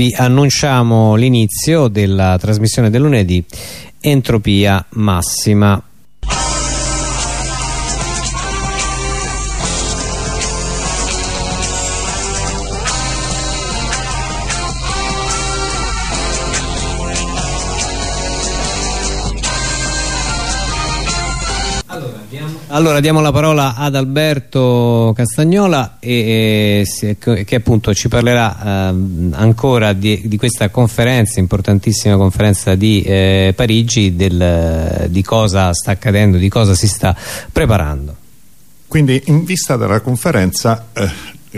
vi annunciamo l'inizio della trasmissione del lunedì Entropia Massima Allora diamo la parola ad Alberto Castagnola e, e, che appunto ci parlerà eh, ancora di, di, questa conferenza, importantissima conferenza di eh, Parigi, del, di cosa sta accadendo, di cosa si sta preparando. Quindi in vista della conferenza eh,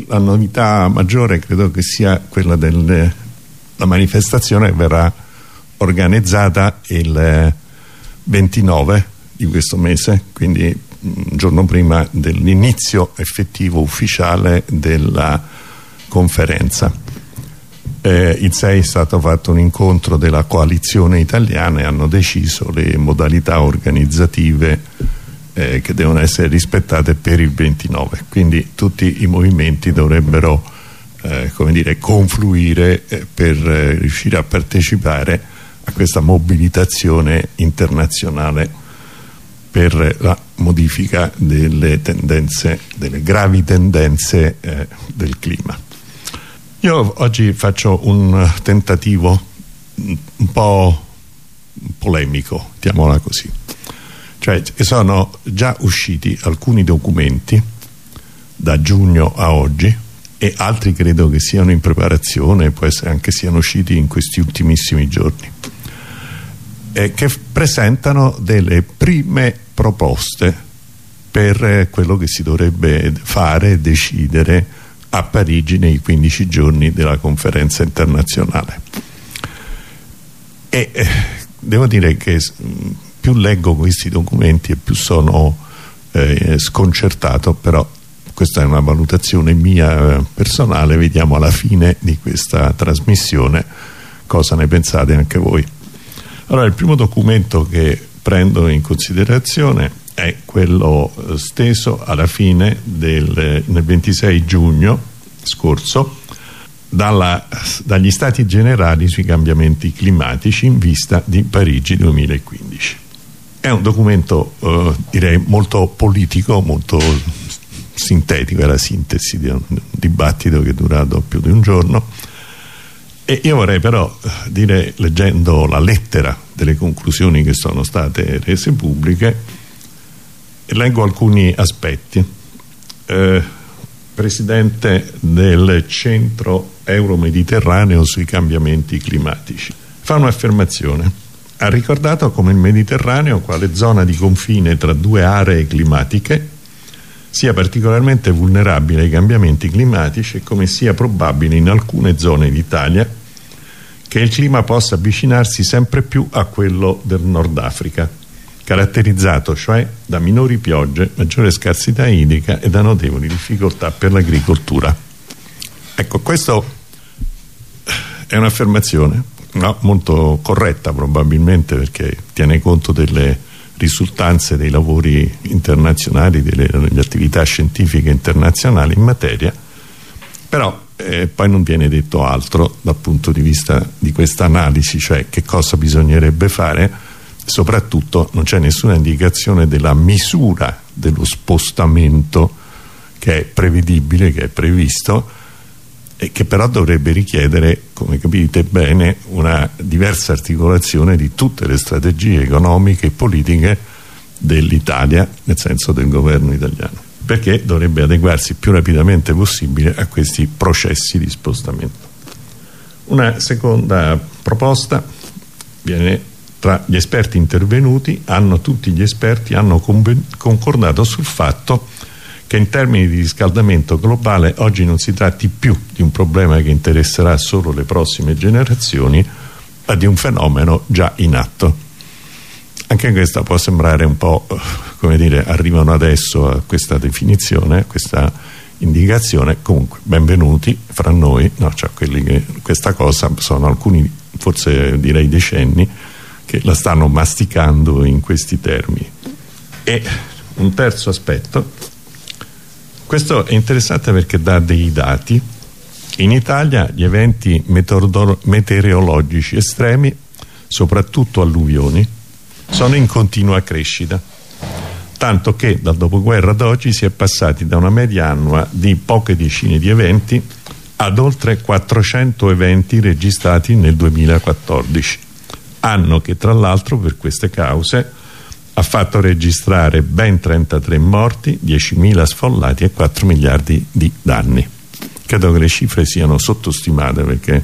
la novità maggiore credo che sia quella della manifestazione che verrà organizzata il 29 eh, di questo mese, quindi un giorno prima dell'inizio effettivo ufficiale della conferenza. Eh, il 6 è stato fatto un incontro della coalizione italiana e hanno deciso le modalità organizzative eh, che devono essere rispettate per il 29 quindi tutti i movimenti dovrebbero eh, dire, confluire eh, per eh, riuscire a partecipare a questa mobilitazione internazionale per la modifica delle tendenze, delle gravi tendenze eh, del clima. Io oggi faccio un tentativo un po' polemico, chiamiamola così. Cioè sono già usciti alcuni documenti da giugno a oggi e altri credo che siano in preparazione, può essere anche siano usciti in questi ultimissimi giorni eh, che presentano delle prime proposte per eh, quello che si dovrebbe fare e decidere a Parigi nei 15 giorni della conferenza internazionale. E eh, devo dire che più leggo questi documenti e più sono eh, sconcertato però questa è una valutazione mia eh, personale vediamo alla fine di questa trasmissione cosa ne pensate anche voi allora il primo documento che prendo in considerazione è quello eh, steso alla fine del nel 26 giugno scorso dalla, dagli stati generali sui cambiamenti climatici in vista di Parigi 2015 è un documento eh, direi molto politico molto sintetico è la sintesi di un dibattito che è durato più di un giorno e io vorrei però eh, dire, leggendo la lettera delle conclusioni che sono state rese pubbliche, leggo alcuni aspetti. Eh, presidente del centro euro-mediterraneo sui cambiamenti climatici, fa un'affermazione. Ha ricordato come il Mediterraneo, quale zona di confine tra due aree climatiche, sia particolarmente vulnerabile ai cambiamenti climatici e come sia probabile in alcune zone d'Italia che il clima possa avvicinarsi sempre più a quello del Nord Africa, caratterizzato cioè da minori piogge, maggiore scarsità idrica e da notevoli difficoltà per l'agricoltura. Ecco, questa è un'affermazione no, molto corretta probabilmente perché tiene conto delle risultanze dei lavori internazionali, delle, delle attività scientifiche internazionali in materia, però eh, poi non viene detto altro dal punto di vista di questa analisi, cioè che cosa bisognerebbe fare, soprattutto non c'è nessuna indicazione della misura dello spostamento che è prevedibile, che è previsto, e che però dovrebbe richiedere, come capite bene, una diversa articolazione di tutte le strategie economiche e politiche dell'Italia, nel senso del governo italiano, perché dovrebbe adeguarsi più rapidamente possibile a questi processi di spostamento. Una seconda proposta viene tra gli esperti intervenuti, hanno, tutti gli esperti hanno concordato sul fatto che in termini di riscaldamento globale oggi non si tratti più di un problema che interesserà solo le prossime generazioni ma di un fenomeno già in atto anche questa può sembrare un po' come dire arrivano adesso a questa definizione a questa indicazione. Comunque benvenuti fra noi. No, cioè quelli che questa cosa sono alcuni forse direi decenni che la stanno masticando in questi termini. E un terzo aspetto. Questo è interessante perché dà dei dati. In Italia gli eventi meteorologici estremi, soprattutto alluvioni, sono in continua crescita, tanto che dal dopoguerra ad oggi si è passati da una media annua di poche decine di eventi ad oltre 400 eventi registrati nel 2014, anno che tra l'altro per queste cause ha fatto registrare ben 33 morti, 10.000 sfollati e 4 miliardi di danni. Credo che le cifre siano sottostimate perché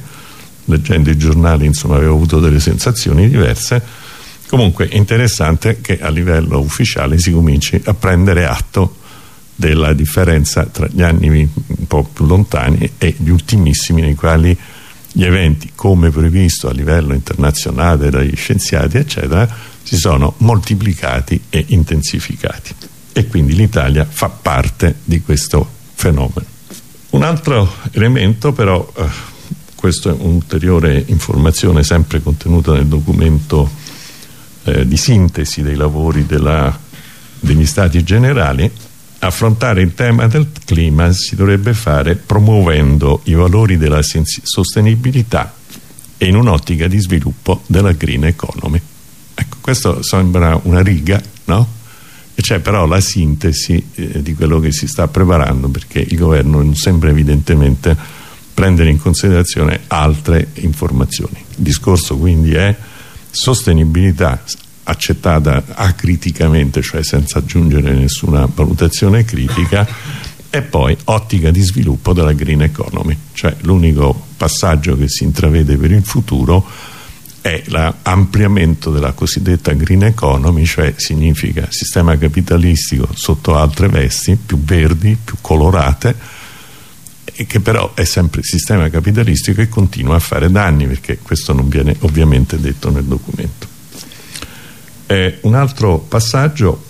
leggendo i giornali insomma avevo avuto delle sensazioni diverse comunque è interessante che a livello ufficiale si cominci a prendere atto della differenza tra gli anni un po' più lontani e gli ultimissimi nei quali gli eventi come previsto a livello internazionale dagli scienziati eccetera si sono moltiplicati e intensificati e quindi l'Italia fa parte di questo fenomeno. Un altro elemento però, eh, questa è un'ulteriore informazione sempre contenuta nel documento eh, di sintesi dei lavori della, degli Stati Generali, affrontare il tema del clima si dovrebbe fare promuovendo i valori della sostenibilità e in un'ottica di sviluppo della green economy. Ecco, questo sembra una riga, no? C'è però la sintesi eh, di quello che si sta preparando perché il governo non sembra evidentemente prendere in considerazione altre informazioni. Il discorso quindi è sostenibilità accettata acriticamente, cioè senza aggiungere nessuna valutazione critica, e poi ottica di sviluppo della green economy, cioè l'unico passaggio che si intravede per il futuro è l'ampliamento della cosiddetta green economy, cioè significa sistema capitalistico sotto altre vesti, più verdi, più colorate, e che però è sempre sistema capitalistico e continua a fare danni, perché questo non viene ovviamente detto nel documento. Eh, un altro passaggio,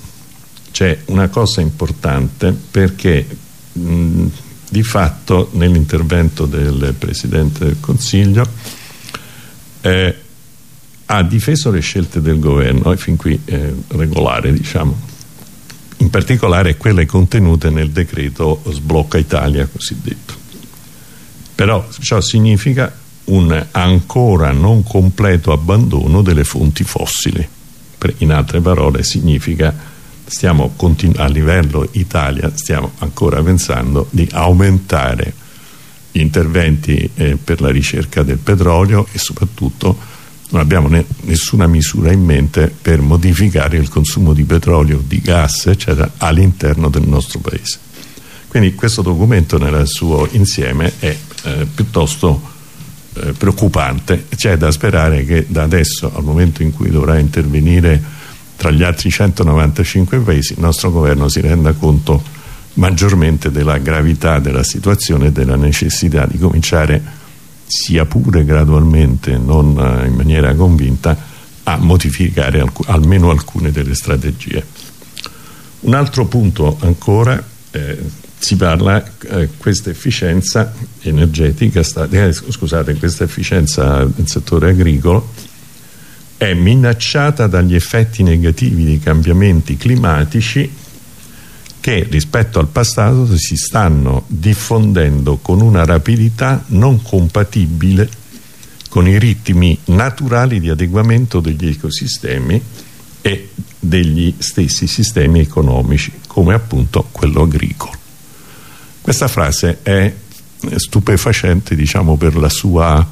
c'è una cosa importante, perché mh, di fatto nell'intervento del Presidente del Consiglio eh, ha difeso le scelte del governo e fin qui eh, regolare diciamo. In particolare quelle contenute nel decreto sblocca Italia cosiddetto. Però ciò significa un ancora non completo abbandono delle fonti fossili in altre parole significa stiamo a livello Italia stiamo ancora pensando di aumentare gli interventi eh, per la ricerca del petrolio e soprattutto non abbiamo ne nessuna misura in mente per modificare il consumo di petrolio, di gas eccetera all'interno del nostro paese. Quindi questo documento nel suo insieme è eh, piuttosto eh, preoccupante c'è da sperare che da adesso al momento in cui dovrà intervenire tra gli altri 195 paesi il nostro governo si renda conto maggiormente della gravità della situazione e della necessità di cominciare sia pure gradualmente, non eh, in maniera convinta, a modificare alc almeno alcune delle strategie. Un altro punto ancora, eh, si parla eh, questa efficienza energetica, sta, eh, scusate, questa efficienza nel settore agricolo è minacciata dagli effetti negativi dei cambiamenti climatici che rispetto al passato si stanno diffondendo con una rapidità non compatibile con i ritmi naturali di adeguamento degli ecosistemi e degli stessi sistemi economici come appunto quello agricolo questa frase è stupefacente diciamo per la sua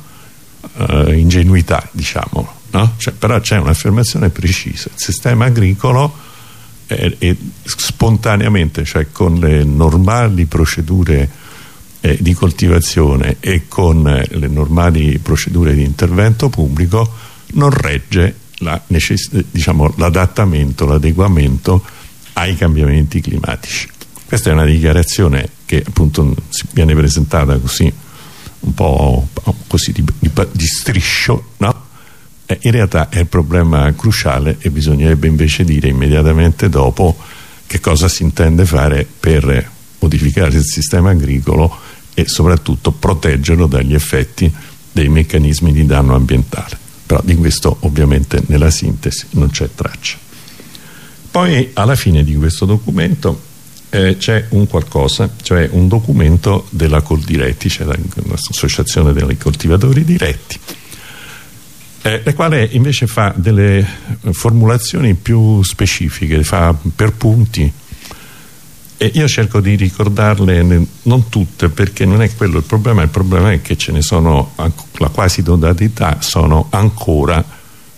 uh, ingenuità diciamo no? cioè, però c'è un'affermazione precisa il sistema agricolo e, e spontaneamente, cioè con le normali procedure eh, di coltivazione e con eh, le normali procedure di intervento pubblico non regge diciamo, l'adattamento, diciamo, l'adeguamento ai cambiamenti climatici. Questa è una dichiarazione che appunto viene presentata così un po' così di, di, di striscio, no? Eh, in realtà è il problema cruciale e bisognerebbe invece dire immediatamente dopo che cosa si intende fare per modificare il sistema agricolo e soprattutto proteggerlo dagli effetti dei meccanismi di danno ambientale però di questo ovviamente nella sintesi non c'è traccia poi alla fine di questo documento eh, c'è un qualcosa, cioè un documento della Coldiretti, cioè l'associazione dei coltivatori diretti, eh, la quale invece fa delle formulazioni più specifiche, fa per punti. E io cerco di ricordarle non tutte perché non è quello il problema, il problema è che ce ne sono, la quasi totalità sono ancora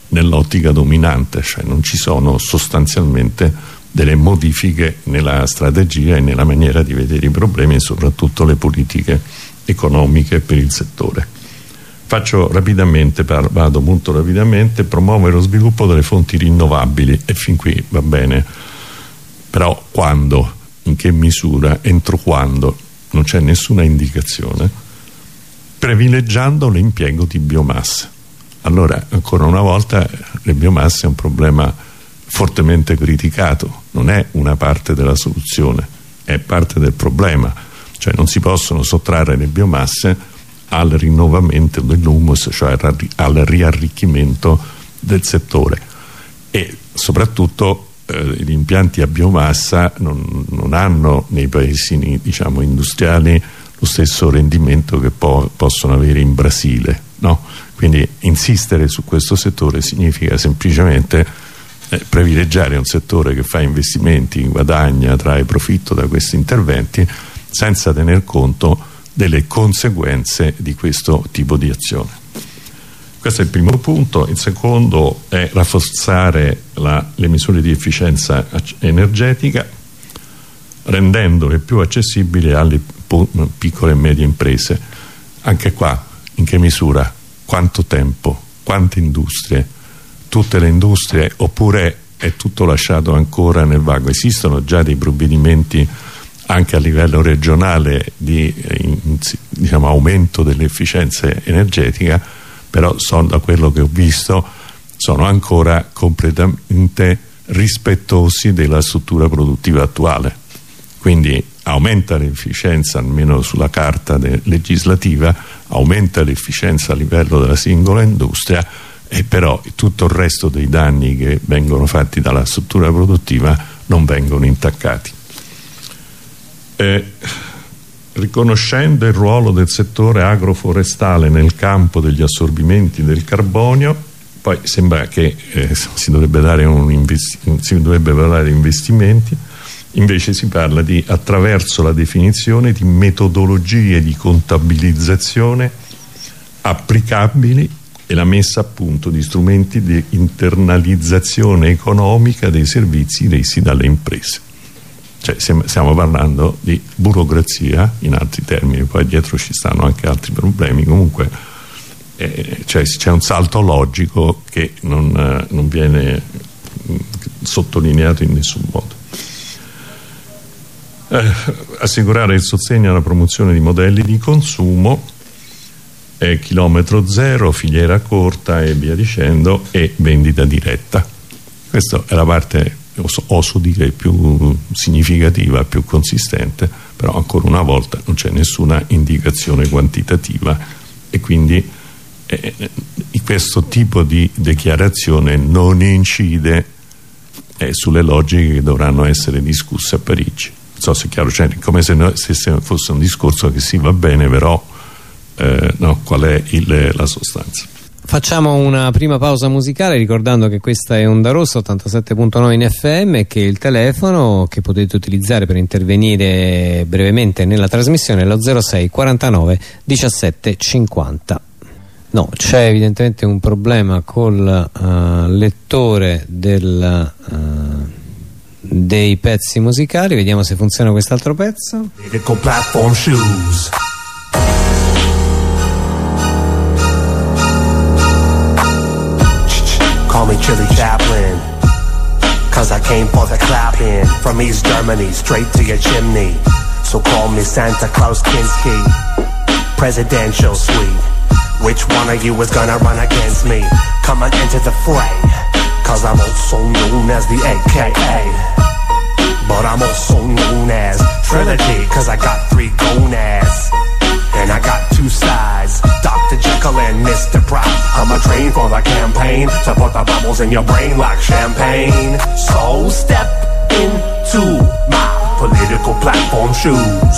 nell'ottica dominante, cioè non ci sono sostanzialmente delle modifiche nella strategia e nella maniera di vedere i problemi e soprattutto le politiche economiche per il settore. Faccio rapidamente, vado molto rapidamente, promuovere lo sviluppo delle fonti rinnovabili e fin qui va bene, però quando, in che misura, entro quando, non c'è nessuna indicazione, privilegiando l'impiego di biomasse. Allora, ancora una volta, le biomasse è un problema fortemente criticato, non è una parte della soluzione, è parte del problema, cioè non si possono sottrarre le biomasse al rinnovamento dell'humus, cioè al riarricchimento del settore. E soprattutto eh, gli impianti a biomassa non, non hanno nei paesi diciamo, industriali lo stesso rendimento che po possono avere in Brasile no? quindi insistere su questo settore significa semplicemente eh, privilegiare un settore che fa investimenti, guadagna, trae profitto da questi interventi senza tener conto delle conseguenze di questo tipo di azione. Questo è il primo punto. Il secondo è rafforzare la, le misure di efficienza energetica rendendole più accessibili alle piccole e medie imprese. Anche qua, in che misura? Quanto tempo? Quante industrie? Tutte le industrie oppure è tutto lasciato ancora nel vago? Esistono già dei provvedimenti anche a livello regionale di eh, diciamo, aumento dell'efficienza energetica però sono, da quello che ho visto sono ancora completamente rispettosi della struttura produttiva attuale quindi aumenta l'efficienza almeno sulla carta legislativa aumenta l'efficienza a livello della singola industria e però tutto il resto dei danni che vengono fatti dalla struttura produttiva non vengono intaccati. Eh, riconoscendo il ruolo del settore agroforestale nel campo degli assorbimenti del carbonio poi sembra che eh, si, dovrebbe si dovrebbe parlare di investimenti invece si parla di attraverso la definizione di metodologie di contabilizzazione applicabili e la messa a punto di strumenti di internalizzazione economica dei servizi resi dalle imprese. Cioè, stiamo parlando di burocrazia, in altri termini, poi dietro ci stanno anche altri problemi, comunque eh, cioè, c'è un salto logico che non, eh, non viene mh, mm, sottolineato in nessun modo. Eh, assicurare il sostegno alla promozione di modelli di consumo eh, chilometro zero, filiera corta e via dicendo e vendita diretta. Questa è la parte, oso, oso dire, più significativa, più consistente, però ancora una volta non c'è nessuna indicazione quantitativa e quindi eh, eh questo tipo di dichiarazione non incide eh, sulle logiche che dovranno essere discusse a Parigi. Non so se è chiaro, cioè, come se, no, se fosse un discorso che sì va bene, però eh, no, qual è il, la sostanza. Facciamo una prima pausa musicale ricordando che questa è Onda Rossa 87.9 in FM e che il telefono che potete utilizzare per intervenire brevemente nella trasmissione è lo 06 49 17 50. No, c'è evidentemente un problema col uh, lettore del, uh, dei pezzi musicali, vediamo se funziona quest'altro pezzo. Platform Shoes me Chili Chaplin. Cause I came for the clapping from East Germany straight to your chimney. So call me Santa Claus Kinski. Presidential suite. Which one of you is gonna run against me? Come on into the fray. Cause I'm also known as the AKA. But I'm also known as Trinity. Cause I got three gonads. And I got two sides, Dr. Jekyll and Mr. Prop. I'm a train for the campaign to put the bubbles in your brain like champagne. So step into my political platform shoes.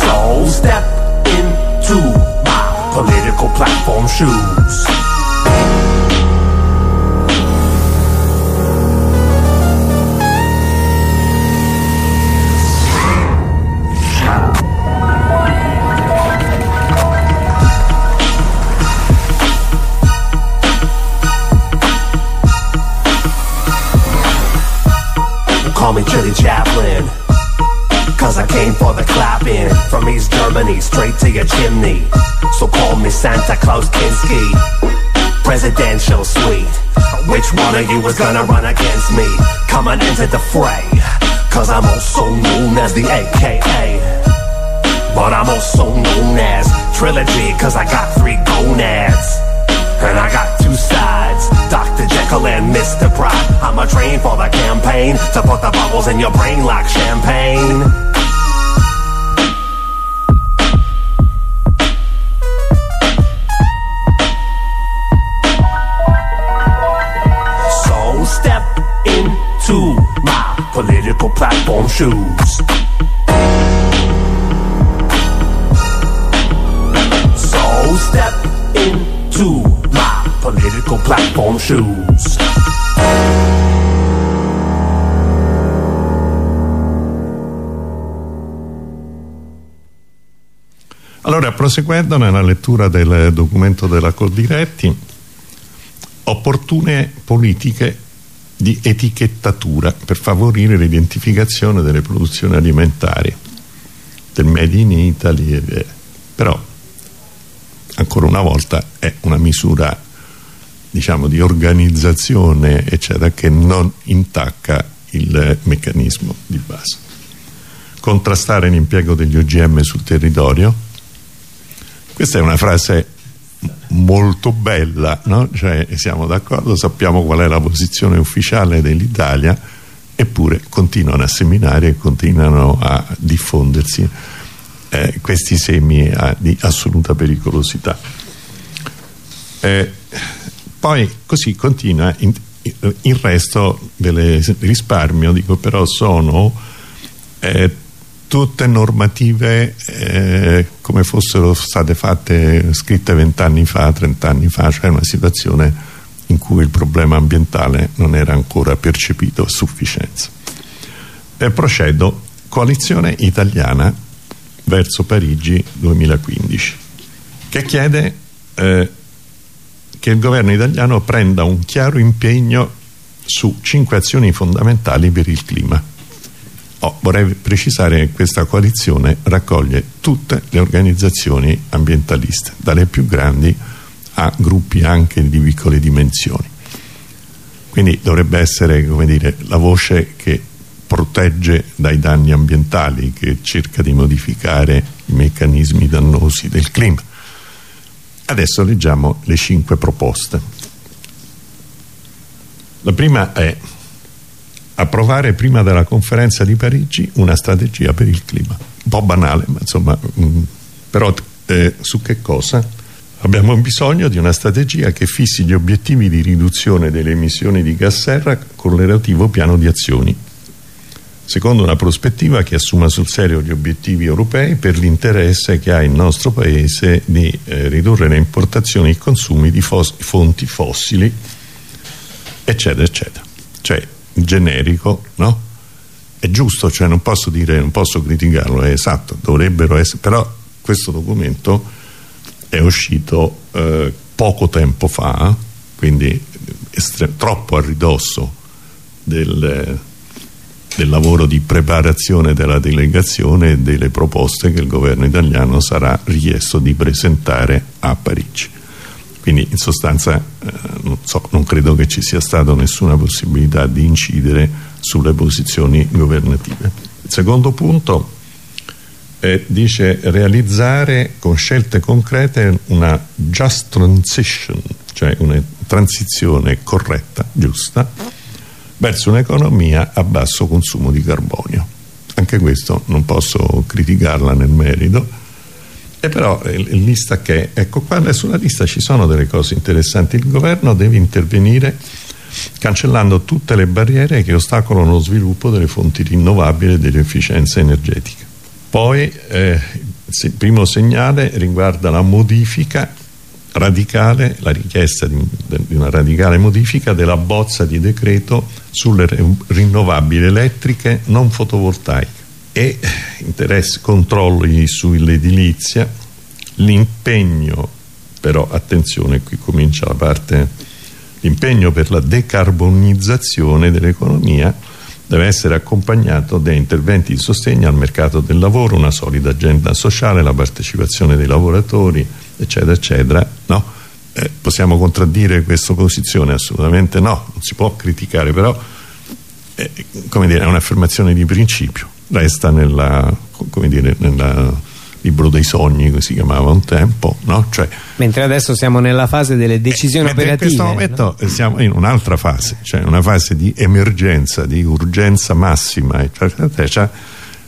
So step into my political platform shoes. You is gonna run against me? Coming into the fray Cause I'm also known as the AKA But I'm also known as Trilogy Cause I got three gonads And I got two sides Dr. Jekyll and Mr. Pride. I'm a train for the campaign to put the bubbles in your brain like champagne. Shoes. Allora, proseguendo nella lettura del documento della Coldiretti, opportune politiche di etichettatura per favorire l'identificazione delle produzioni alimentari del Made in Italy però ancora una volta è una misura diciamo di organizzazione eccetera che non intacca il meccanismo di base contrastare l'impiego degli OGM sul territorio questa è una frase molto bella no? cioè, siamo d'accordo, sappiamo qual è la posizione ufficiale dell'Italia eppure continuano a seminare e continuano a diffondersi eh, questi semi a, di assoluta pericolosità. Eh, poi così continua in, il resto del risparmio dico però sono eh, tutte normative eh, come fossero state fatte scritte vent'anni fa, trent'anni fa cioè una situazione in cui il problema ambientale non era ancora percepito a sufficienza. E procedo. Coalizione italiana verso Parigi 2015 che chiede eh, che il governo italiano prenda un chiaro impegno su cinque azioni fondamentali per il clima oh, vorrei precisare che questa coalizione raccoglie tutte le organizzazioni ambientaliste dalle più grandi a gruppi anche di piccole dimensioni quindi dovrebbe essere dire, la voce che protegge dai danni ambientali, che cerca di modificare i meccanismi dannosi del clima. Adesso leggiamo le cinque proposte. La prima è approvare prima della conferenza di Parigi una strategia per il clima. Un po' banale, ma insomma, mh, mm, però eh, su che cosa? Abbiamo bisogno di una strategia che fissi gli obiettivi di riduzione delle emissioni di gas serra con il relativo piano di azioni secondo una prospettiva che assuma sul serio gli obiettivi europei per l'interesse che ha il nostro Paese di eh, ridurre le importazioni e i consumi di fos fonti fossili eccetera eccetera cioè generico no? è giusto cioè non posso dire non posso criticarlo è esatto dovrebbero essere però questo documento è uscito eh, poco tempo fa quindi troppo a ridosso del del lavoro di preparazione della delegazione e delle proposte che il governo italiano sarà richiesto di presentare a Parigi. Quindi in sostanza eh, non, so, non, credo che ci sia stata nessuna possibilità di incidere sulle posizioni governative. Il secondo punto eh, dice realizzare con scelte concrete una just transition cioè una transizione corretta, giusta verso un'economia a basso consumo di carbonio. Anche questo non posso criticarla nel merito, e però il lista che, ecco qua sulla lista ci sono delle cose interessanti, il governo deve intervenire cancellando tutte le barriere che ostacolano lo sviluppo delle fonti rinnovabili e dell'efficienza energetica. Poi eh, il primo segnale riguarda la modifica radicale, la richiesta di, di una radicale modifica della bozza di decreto sulle rinnovabili elettriche non fotovoltaiche e interessi, controlli sull'edilizia, l'impegno, però attenzione qui comincia la parte, l'impegno per la decarbonizzazione dell'economia deve essere accompagnato da interventi di sostegno al mercato del lavoro, una solida agenda sociale, la partecipazione dei lavoratori, eccetera, eccetera, no? eh, possiamo contraddire questa posizione? Assolutamente no, non si può criticare, però eh, come dire, è un'affermazione di principio resta nella, come dire, nella libro dei sogni che si chiamava un tempo no? cioè, mentre adesso siamo nella fase delle decisioni operative in questo momento no? siamo in un'altra fase cioè una fase di emergenza di urgenza massima eccetera, eccetera,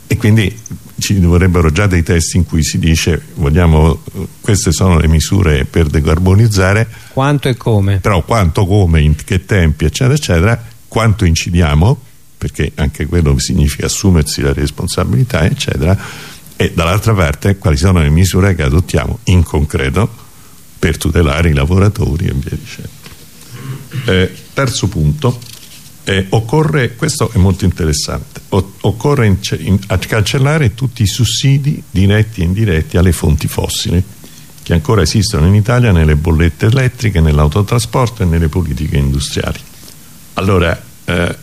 e quindi ci vorrebbero già dei testi in cui si dice vogliamo, queste sono le misure per decarbonizzare. Quanto e come? Però quanto, come, in che tempi eccetera eccetera quanto incidiamo perché anche quello significa assumersi la responsabilità eccetera e dall'altra parte quali sono le misure che adottiamo in concreto per tutelare i lavoratori e via dicendo. Eh, terzo punto eh, occorre, questo è molto interessante o, occorre in, in, cancellare tutti i sussidi diretti e indiretti alle fonti fossili che ancora esistono in Italia nelle bollette elettriche, nell'autotrasporto e nelle politiche industriali. Allora eh,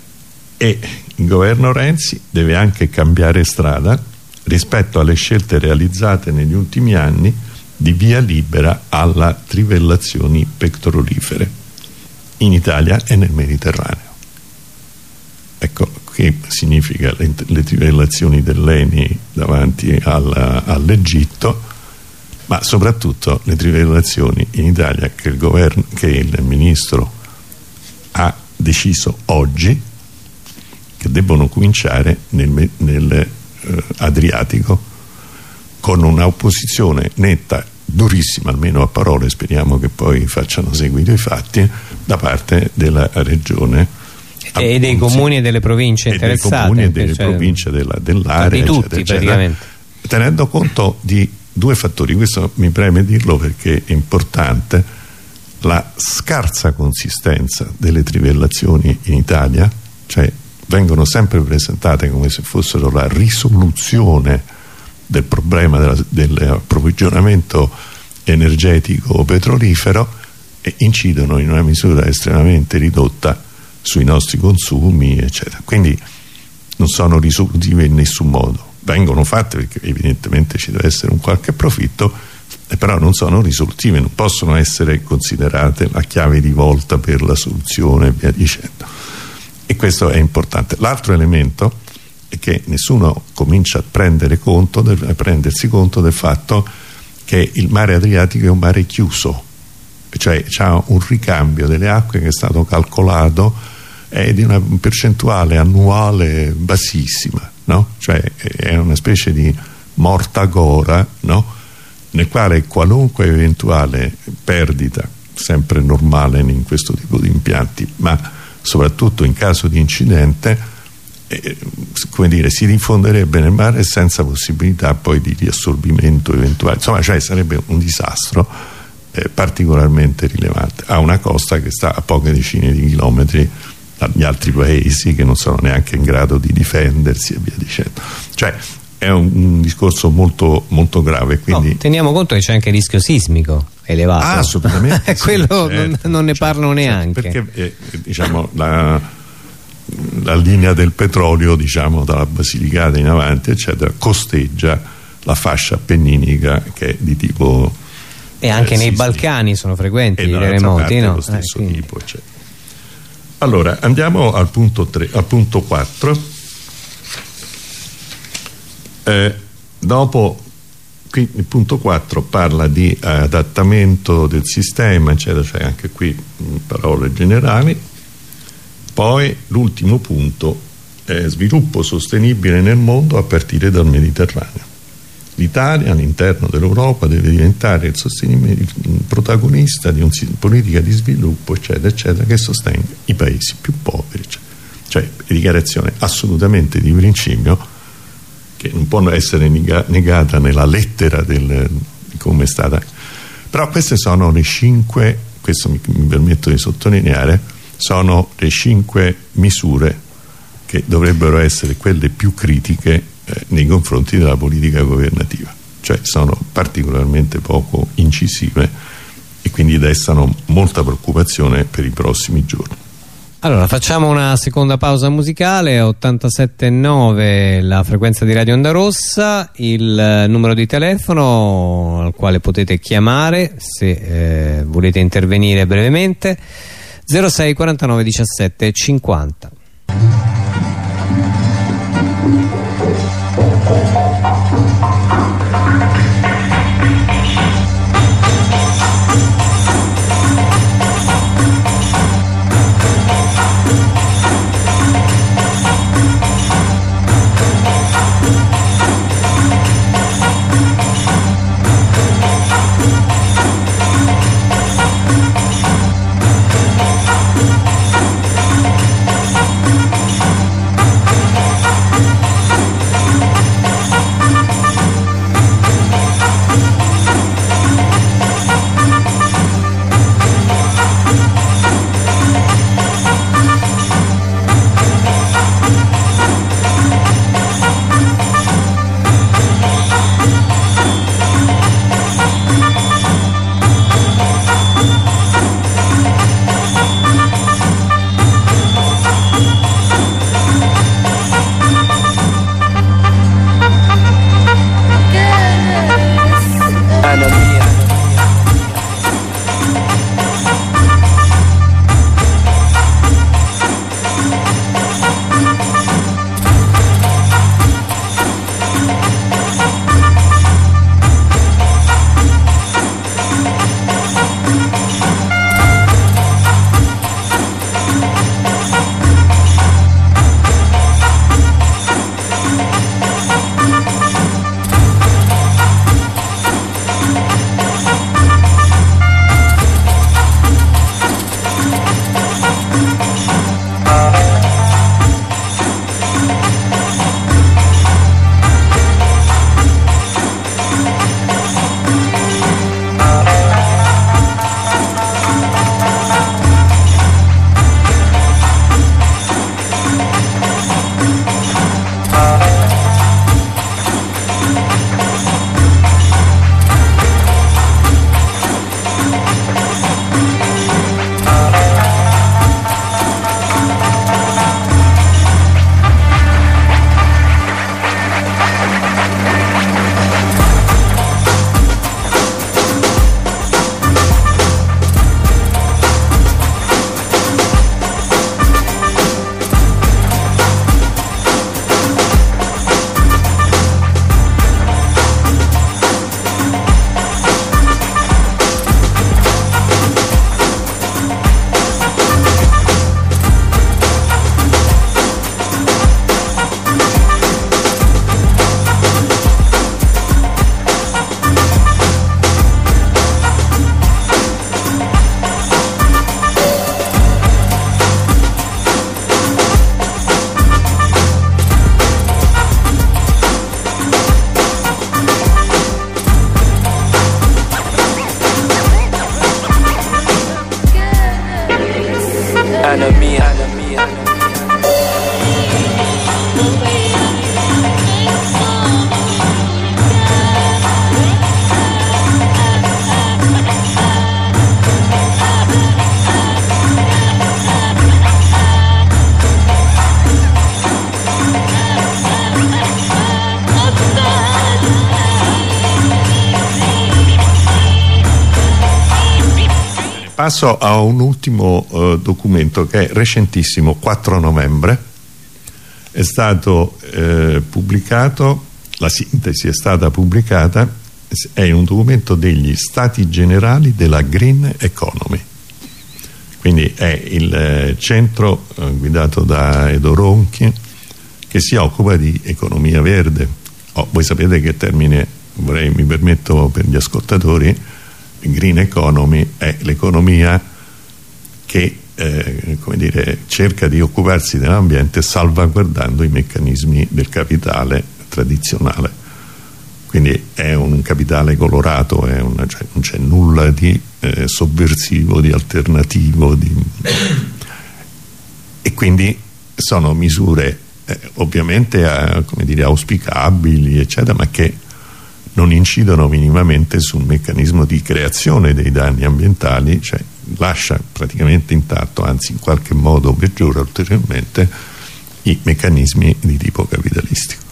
e il governo Renzi deve anche cambiare strada rispetto alle scelte realizzate negli ultimi anni di via libera alle trivellazioni petrolifere in Italia e nel Mediterraneo ecco che significa le, le trivellazioni dell'Eni davanti all'Egitto all ma soprattutto le trivellazioni in Italia che il, governo, che il ministro ha deciso oggi che debbono cominciare nel, nel eh, Adriatico con un'opposizione netta durissima almeno a parole speriamo che poi facciano seguito i fatti da parte della regione e dei comuni e delle province interessate dei comuni e delle cioè, province dell'area dell di tutti eccetera, praticamente. Tenendo conto di due fattori questo mi preme dirlo perché è importante la scarsa consistenza delle trivellazioni in Italia cioè vengono sempre presentate come se fossero la risoluzione del problema dell'approvvigionamento energetico petrolifero e incidono in una misura estremamente ridotta sui nostri consumi eccetera. Quindi non sono risolutive in nessun modo. Vengono fatte perché evidentemente ci deve essere un qualche profitto però non sono risolutive non possono essere considerate la chiave di volta per la soluzione e via dicendo. E questo è importante. L'altro elemento è che nessuno comincia a conto del, a prendersi conto del fatto che il mare Adriatico è un mare chiuso cioè c'è un ricambio delle acque che è stato calcolato è di una percentuale annuale bassissima no? cioè è una specie di morta gora no? nel quale qualunque eventuale perdita sempre normale in questo tipo di impianti ma soprattutto in caso di incidente eh, come dire, si diffonderebbe nel mare senza possibilità poi di riassorbimento eventuale insomma cioè sarebbe un disastro eh, particolarmente rilevante a una costa che sta a poche decine di chilometri dagli altri paesi che non sono neanche in grado di difendersi e via dicendo. Cioè è un, un discorso molto, molto grave quindi... no, teniamo conto che c'è anche il rischio sismico elevato. Ah, assolutamente quello sì, certo, non, non, ne certo, parlano certo, neanche. perché eh, diciamo la, la, linea del petrolio diciamo dalla Basilicata in avanti eccetera costeggia la fascia appenninica che è di tipo e anche eh, nei Balcani sono frequenti i terremoti no? lo stesso eh, tipo eccetera allora andiamo al punto, 3, al punto 4 eh, dopo qui il punto 4 parla di adattamento del sistema eccetera cioè anche qui parole generali. Poi l'ultimo punto è sviluppo sostenibile nel mondo a partire dal Mediterraneo l'Italia all'interno dell'Europa deve diventare il, il protagonista di una politica di sviluppo eccetera eccetera che sostenga i paesi più poveri eccetera. cioè dichiarazione assolutamente di principio che non può essere negata nella lettera del, di come è stata però queste sono le cinque questo mi, mi permetto di sottolineare sono le cinque misure che dovrebbero essere quelle più critiche eh, nei confronti della politica governativa. Cioè sono particolarmente poco incisive e quindi destano molta preoccupazione per i prossimi giorni. Allora facciamo una seconda pausa musicale. 87.9 la frequenza di Radio Onda Rossa il eh, numero di telefono al quale potete chiamare se eh, volete intervenire brevemente. 06 49 17 50 Thank you. Of me. Passo a un ultimo eh, documento che è recentissimo, 4 novembre, è stato eh, pubblicato, la sintesi è stata pubblicata, è un documento degli stati generali della Green Economy. Quindi è il eh, centro eh, guidato da Edo Ronchi che si occupa di economia verde. Oh, voi sapete che termine vorrei, mi permetto per gli ascoltatori green economy è l'economia che eh, dire, cerca di occuparsi dell'ambiente salvaguardando i meccanismi del capitale tradizionale. Quindi è un capitale colorato una, cioè non c'è nulla di eh, sovversivo, di alternativo di... e quindi sono misure eh, ovviamente eh, dire, auspicabili eccetera ma che non incidono minimamente sul meccanismo di creazione dei danni ambientali cioè lascia praticamente intatto anzi in qualche modo peggiora ulteriormente i meccanismi di tipo capitalistico.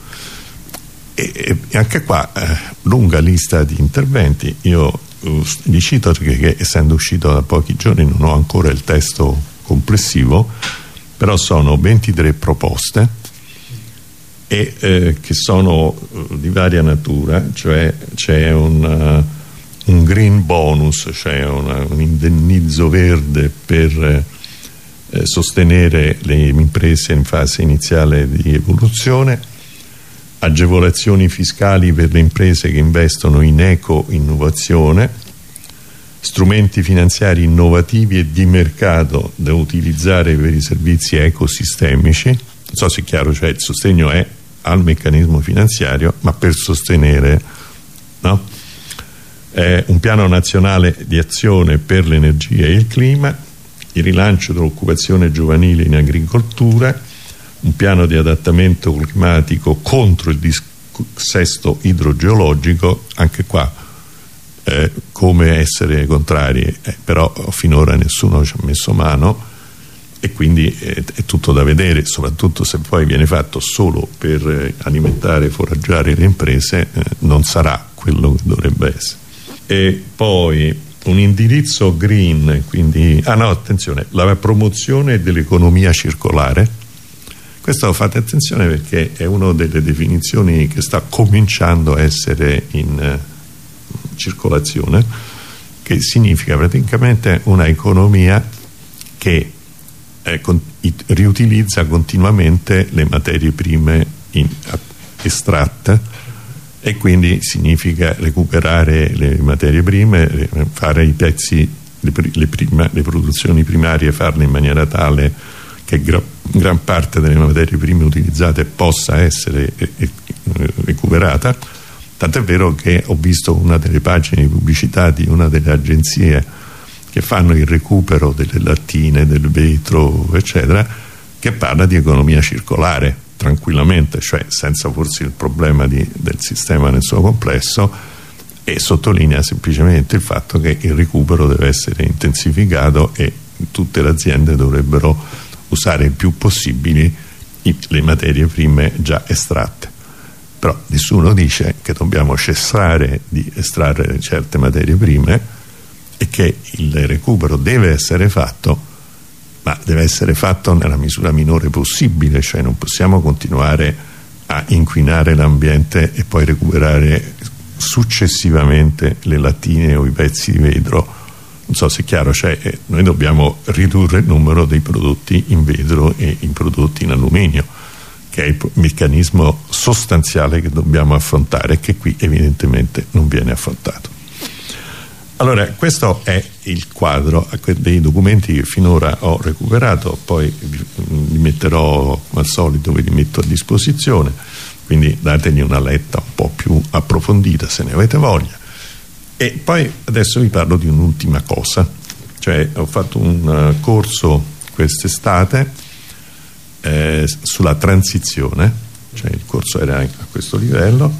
E, e anche qua eh, lunga lista di interventi. Io uh, li cito perché essendo uscito da pochi giorni non ho ancora il testo complessivo però sono 23 proposte e eh, che sono uh, di varia natura cioè c'è un, uh, un, green bonus cioè una, un indennizzo verde per eh, sostenere le imprese in fase iniziale di evoluzione agevolazioni fiscali per le imprese che investono in eco-innovazione, strumenti finanziari innovativi e di mercato da utilizzare per i servizi ecosistemici, non so se è chiaro, cioè il sostegno è al meccanismo finanziario, ma per sostenere no? eh, un piano nazionale di azione per l'energia e il clima, il rilancio dell'occupazione giovanile in agricoltura, un piano di adattamento climatico contro il dissesto idrogeologico, anche qua eh, come essere contrari, eh, però finora nessuno ci ha messo mano e quindi eh, è tutto da vedere, soprattutto se poi viene fatto solo per eh, alimentare e foraggiare le imprese, eh, non sarà quello che dovrebbe essere. E poi un indirizzo green, quindi, ah no, attenzione, la promozione dell'economia circolare, questo fate attenzione perché è una delle definizioni che sta cominciando a essere in eh, circolazione, che significa praticamente una economia che eh, con, riutilizza continuamente le materie prime in, estratte e quindi significa recuperare le materie prime, fare i pezzi, le, le, prima, le produzioni primarie, farle in maniera tale che gra gran parte delle materie prime utilizzate possa essere eh, eh, recuperata. Tant'è vero che ho visto una delle pagine di pubblicità di una delle agenzie che fanno il recupero delle lattine, del vetro eccetera che parla di economia circolare tranquillamente cioè senza forse il problema di, del sistema nel suo complesso e sottolinea semplicemente il fatto che il recupero deve essere intensificato e tutte le aziende dovrebbero usare il più possibile le materie prime già estratte. Però nessuno dice che dobbiamo cessare di estrarre certe materie prime e che il recupero deve essere fatto ma deve essere fatto nella misura minore possibile cioè non possiamo continuare a inquinare l'ambiente e poi recuperare successivamente le lattine o i pezzi di vetro non so se è chiaro, cioè eh, noi dobbiamo ridurre il numero dei prodotti in vetro e in prodotti in alluminio che è il meccanismo sostanziale che dobbiamo affrontare e che qui evidentemente non viene affrontato. Allora, questo è il quadro dei documenti che finora ho recuperato, poi li metterò come al solito, ve li metto a disposizione, quindi dategli una letta un po' più approfondita se ne avete voglia. E poi adesso vi parlo di un'ultima cosa, cioè ho fatto un uh, corso quest'estate eh, sulla transizione, cioè il corso era a questo livello,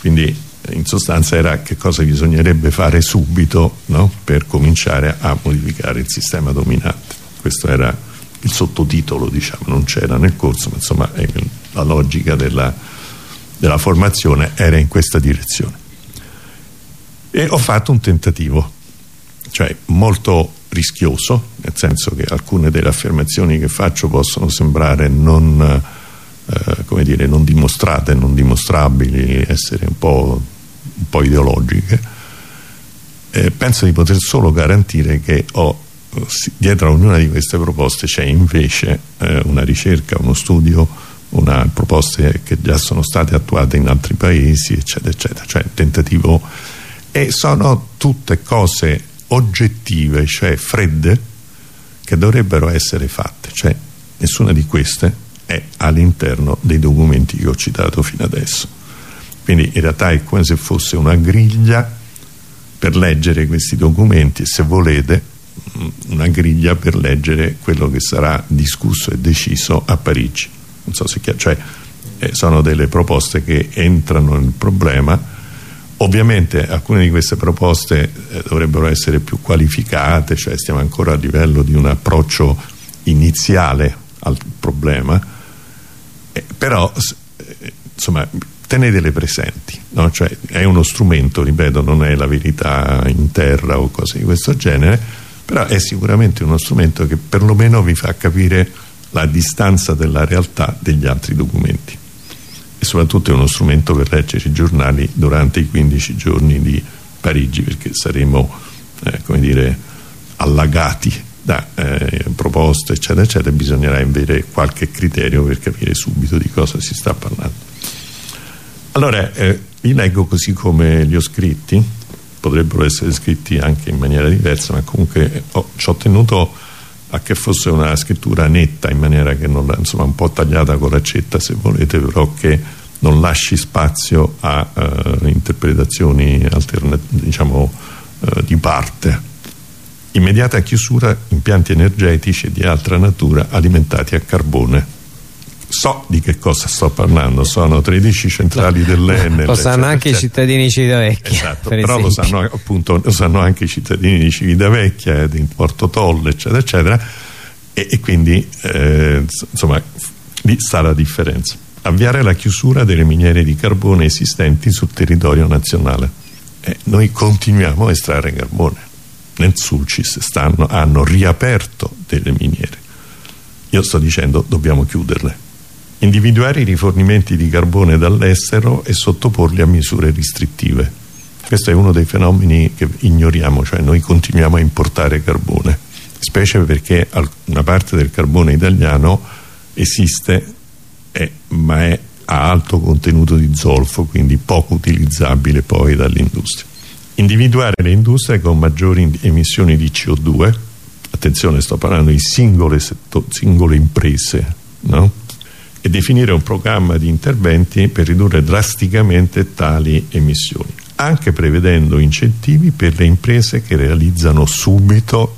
quindi in sostanza era che cosa bisognerebbe fare subito no? per cominciare a modificare il sistema dominante. Questo era il sottotitolo, diciamo, non c'era nel corso, ma insomma la logica della, della formazione era in questa direzione e ho fatto un tentativo cioè molto rischioso nel senso che alcune delle affermazioni che faccio possono sembrare non, eh, come dire, non dimostrate, non dimostrabili essere un po', un po ideologiche eh, penso di poter solo garantire che ho, dietro a ognuna di queste proposte c'è invece eh, una ricerca, uno studio una, proposte che già sono state attuate in altri paesi eccetera eccetera cioè tentativo e sono tutte cose oggettive cioè fredde che dovrebbero essere fatte cioè nessuna di queste è all'interno dei documenti che ho citato fino adesso quindi in realtà è come se fosse una griglia per leggere questi documenti e se volete mm, una griglia per leggere quello che sarà discusso e deciso a Parigi. Non so se chiaro, cioè eh, sono delle proposte che entrano nel problema. Ovviamente alcune di queste proposte eh, dovrebbero essere più qualificate cioè stiamo ancora a livello di un approccio iniziale al problema. Eh, però eh, insomma tenetele presenti no? cioè, è uno strumento ripeto non è la verità in terra o cose di questo genere però è sicuramente uno strumento che perlomeno vi fa capire la distanza della realtà degli altri documenti e soprattutto è uno strumento per leggere i giornali durante i 15 giorni di Parigi perché saremo eh, come dire allagati da eh, proposte eccetera eccetera bisognerà avere qualche criterio per capire subito di cosa si sta parlando allora eh, li leggo così come li ho scritti potrebbero essere scritti anche in maniera diversa ma comunque ho, ci ho tenuto a che fosse una scrittura netta in maniera che non insomma un po' tagliata con l'accetta se volete però che non lasci spazio a uh, interpretazioni diciamo uh, di parte. Immediata chiusura impianti energetici di altra natura alimentati a carbone so di che cosa sto parlando sono 13 centrali dell'Enel lo sanno anche i cittadini di Civitavecchia esatto, però lo sanno, appunto, lo sanno, anche i cittadini di Civitavecchia e di Porto Tolle eccetera eccetera. E, e quindi eh, insomma lì sta la differenza. Avviare la chiusura delle miniere di carbone esistenti sul territorio nazionale. Eh, noi continuiamo a estrarre carbone. Nel Sulcis stanno, hanno riaperto delle miniere. Io sto dicendo dobbiamo chiuderle individuare i rifornimenti di carbone dall'estero e sottoporli a misure restrittive questo è uno dei fenomeni che ignoriamo cioè noi continuiamo a importare carbone specie perché una parte del carbone italiano esiste è, ma è a alto contenuto di zolfo quindi poco utilizzabile poi dall'industria individuare le industrie con maggiori emissioni di CO2 attenzione sto parlando di singole, singole imprese no? E definire un programma di interventi per ridurre drasticamente tali emissioni anche prevedendo incentivi per le imprese che realizzano subito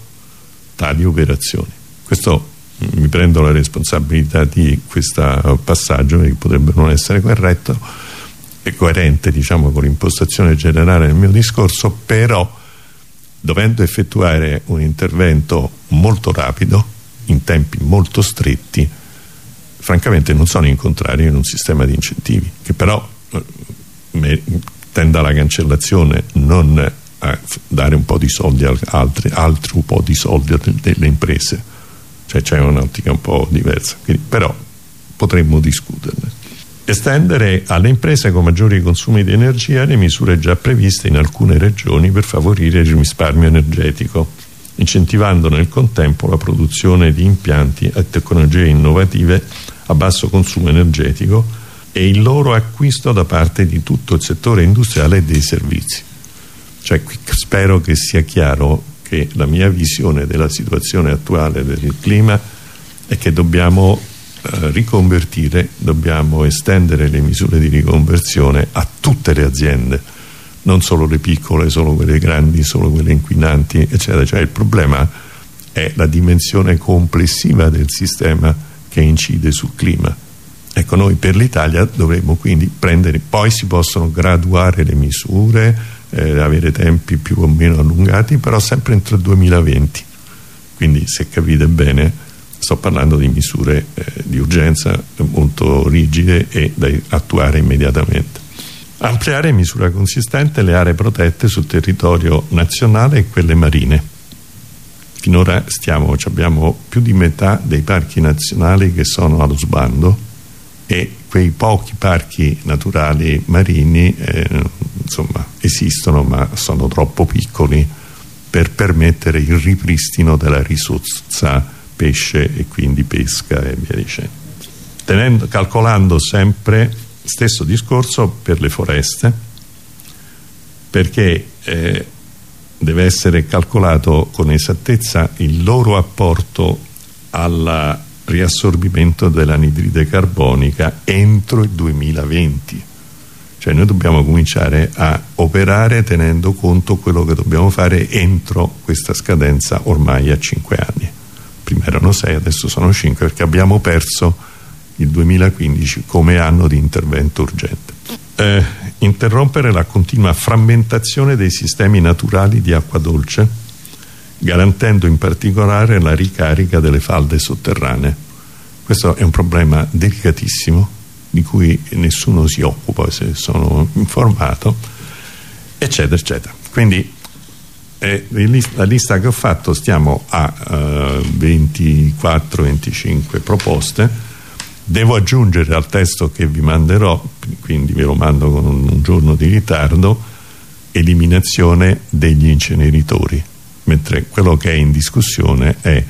tali operazioni. Questo mm, mi prendo la responsabilità di questo passaggio che potrebbe non essere corretto è coerente diciamo con l'impostazione generale del mio discorso però dovendo effettuare un intervento molto rapido in tempi molto stretti francamente non sono in contrario in un sistema di incentivi che però eh, tenda alla cancellazione non a dare un po' di soldi a altri, un po' di soldi delle imprese. Cioè c'è un'ottica un po' diversa. Quindi, però potremmo discuterne. Estendere alle imprese con maggiori consumi di energia le misure già previste in alcune regioni per favorire il risparmio energetico incentivando nel contempo la produzione di impianti e tecnologie innovative a basso consumo energetico e il loro acquisto da parte di tutto il settore industriale e dei servizi. Cioè spero che sia chiaro che la mia visione della situazione attuale del clima è che dobbiamo eh, riconvertire dobbiamo estendere le misure di riconversione a tutte le aziende non solo le piccole, solo quelle grandi, solo quelle inquinanti eccetera, cioè il problema è la dimensione complessiva del sistema che incide sul clima. Ecco noi per l'Italia dovremmo quindi prendere poi si possono graduare le misure eh, avere tempi più o meno allungati però sempre entro il 2020 quindi se capite bene sto parlando di misure eh, di urgenza molto rigide e da attuare immediatamente. Ampliare in misura consistente le aree protette sul territorio nazionale e quelle marine finora stiamo, abbiamo più di metà dei parchi nazionali che sono allo sbando e quei pochi parchi naturali marini eh, insomma esistono ma sono troppo piccoli per permettere il ripristino della risorsa pesce e quindi pesca e via dicendo. Tenendo, calcolando sempre stesso discorso per le foreste perché eh, deve essere calcolato con esattezza il loro apporto al riassorbimento dell'anidride carbonica entro il 2020 cioè noi dobbiamo cominciare a operare tenendo conto quello che dobbiamo fare entro questa scadenza ormai a 5 anni. Prima erano 6 adesso sono 5 perché abbiamo perso il 2015 come anno di intervento urgente. Eh, interrompere la continua frammentazione dei sistemi naturali di acqua dolce garantendo in particolare la ricarica delle falde sotterranee. Questo è un problema delicatissimo di cui nessuno si occupa se sono informato eccetera eccetera. Quindi eh, la lista che ho fatto stiamo a eh, 24-25 proposte devo aggiungere al testo che vi manderò quindi ve lo mando con un, giorno di ritardo eliminazione degli inceneritori mentre quello che è in discussione è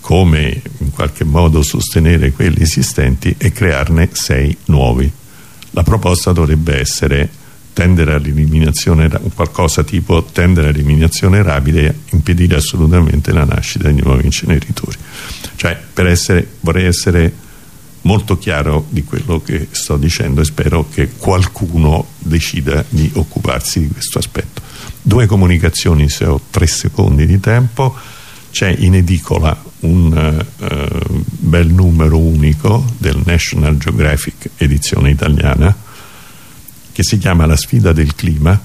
come in qualche modo sostenere quelli esistenti e crearne sei nuovi. La proposta dovrebbe essere tendere all'eliminazione, qualcosa tipo tendere all'eliminazione rapida e impedire assolutamente la nascita di nuovi inceneritori. Cioè, per essere, vorrei essere molto chiaro di quello che sto dicendo e spero che qualcuno decida di occuparsi di questo aspetto. Due comunicazioni se ho tre secondi di tempo. C'è in edicola un uh, bel numero unico del National Geographic edizione italiana che si chiama La sfida del clima.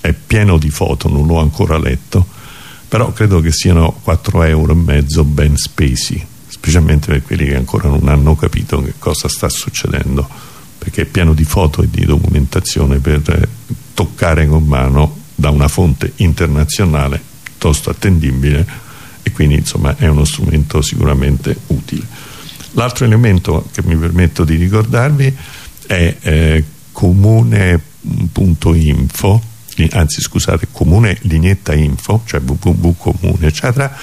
È pieno di foto, non l'ho ancora letto però credo che siano 4 euro ben spesi specialmente per quelli che ancora non hanno capito che cosa sta succedendo perché è pieno di foto e di documentazione per eh, toccare con mano da una fonte internazionale piuttosto attendibile e quindi insomma è uno strumento sicuramente utile. L'altro elemento che mi permetto di ricordarvi è eh, comune.info anzi scusate comune lignetta info cioè www.comune eccetera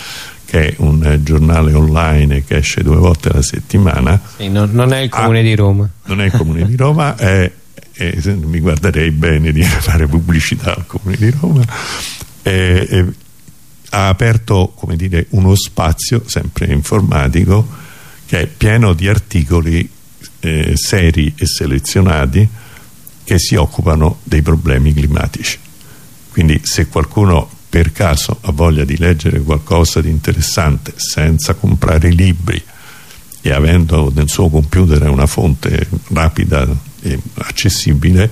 che è un eh, giornale online che esce due volte alla settimana. Sì, non, non, è il comune ah, di Roma. non è il comune di Roma è, è, mi guarderei bene di fare pubblicità al comune di Roma. È, ha aperto come dire, uno spazio sempre informatico che è pieno di articoli eh, seri e selezionati che si occupano dei problemi climatici. Quindi se qualcuno per caso ha voglia di leggere qualcosa di interessante senza comprare libri e avendo nel suo computer una fonte rapida e accessibile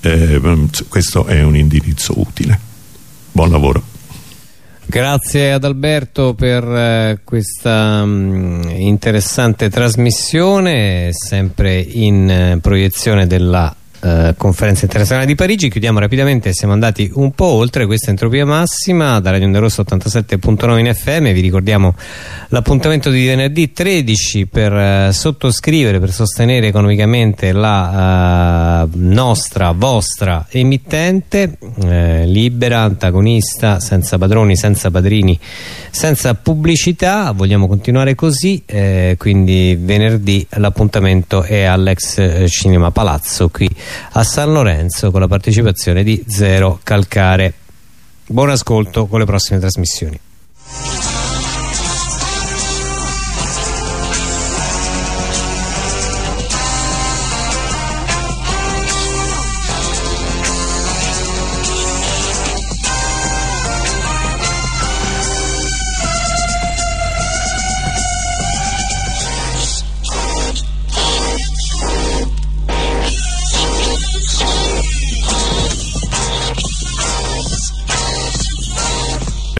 eh, questo è un indirizzo utile. Buon lavoro. Grazie ad Alberto per eh, questa mh, mm, interessante trasmissione, sempre in eh, proiezione della eh, conferenza internazionale di Parigi. Chiudiamo rapidamente siamo andati un po' oltre questa entropia massima da Radio Onda Rosso 87.9 in FM vi ricordiamo l'appuntamento di venerdì 13 per eh, sottoscrivere per sostenere economicamente la eh, nostra vostra emittente eh, libera, antagonista senza padroni, senza padrini senza pubblicità. Vogliamo continuare così eh, quindi venerdì l'appuntamento è all'ex Cinema Palazzo qui a San Lorenzo con la partecipazione di Zero Calcare. Buon ascolto con le prossime trasmissioni.